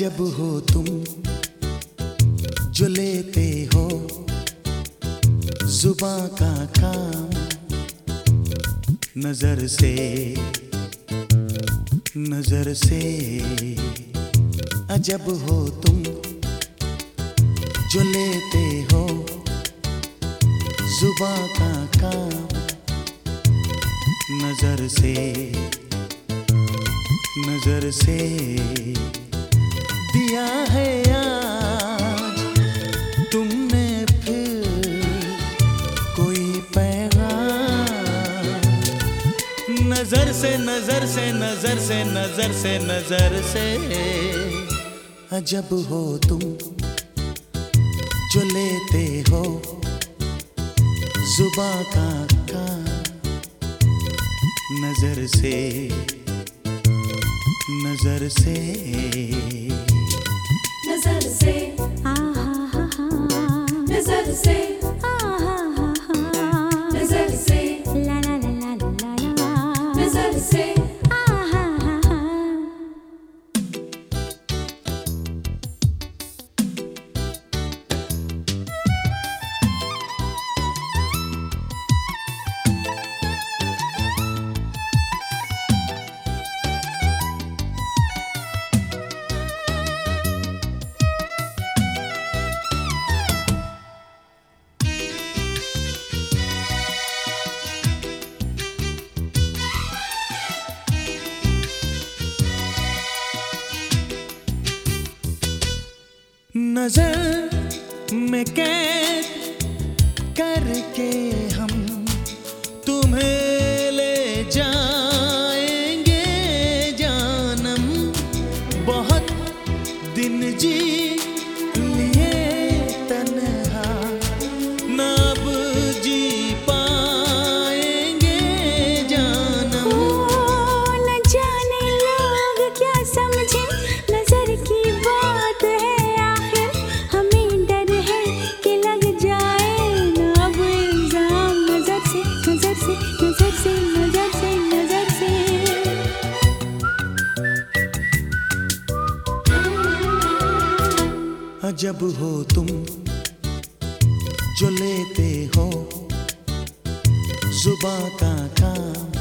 अजब हो तुम, जो लेते हो जुबा का काम नज़र से नज़र से। अजब हो तुम, जो लेते हो जुबा का काम नज़र से नज़र से। से नज़र से नज़र से नज़र से नज़र से। अजब हो तुम जो लेते हो जुबा का का नज़र से नज़र से। नज़र से आहा हा हा। नज़र से। नज़र में कैद करके अजब हो तुम जो लेते हो जुबा का काम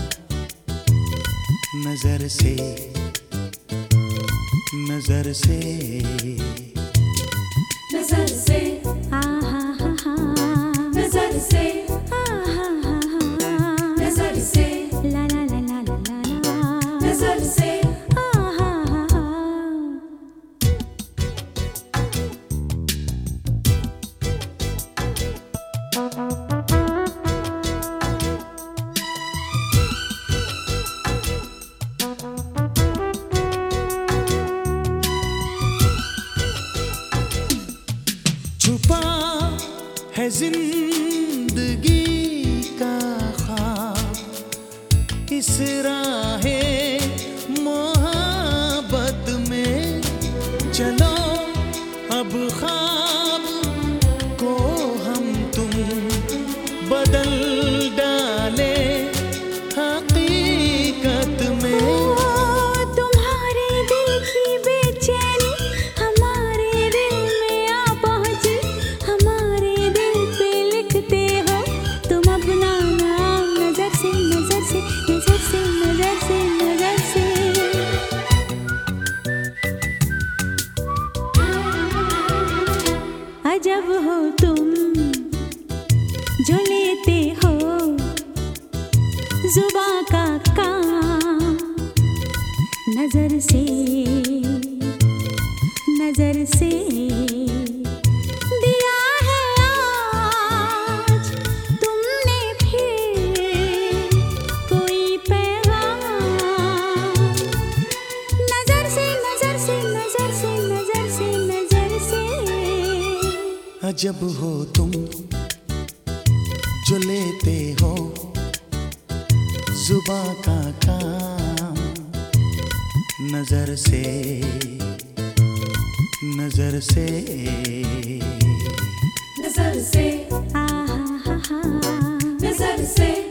नज़र से नज़र से। नज़र से हा हा हा। नज़र से। छुपा है ज़िंदगी का ख्वाब। इस राहे नज़र से नज़र से दिया है नज़र से नज़र से नज़र से नज़र से नज़र से। हो तुम जो लेते हो जुबा का काम नज़र से नज़र से। नज़र से हा हा। नज़र से।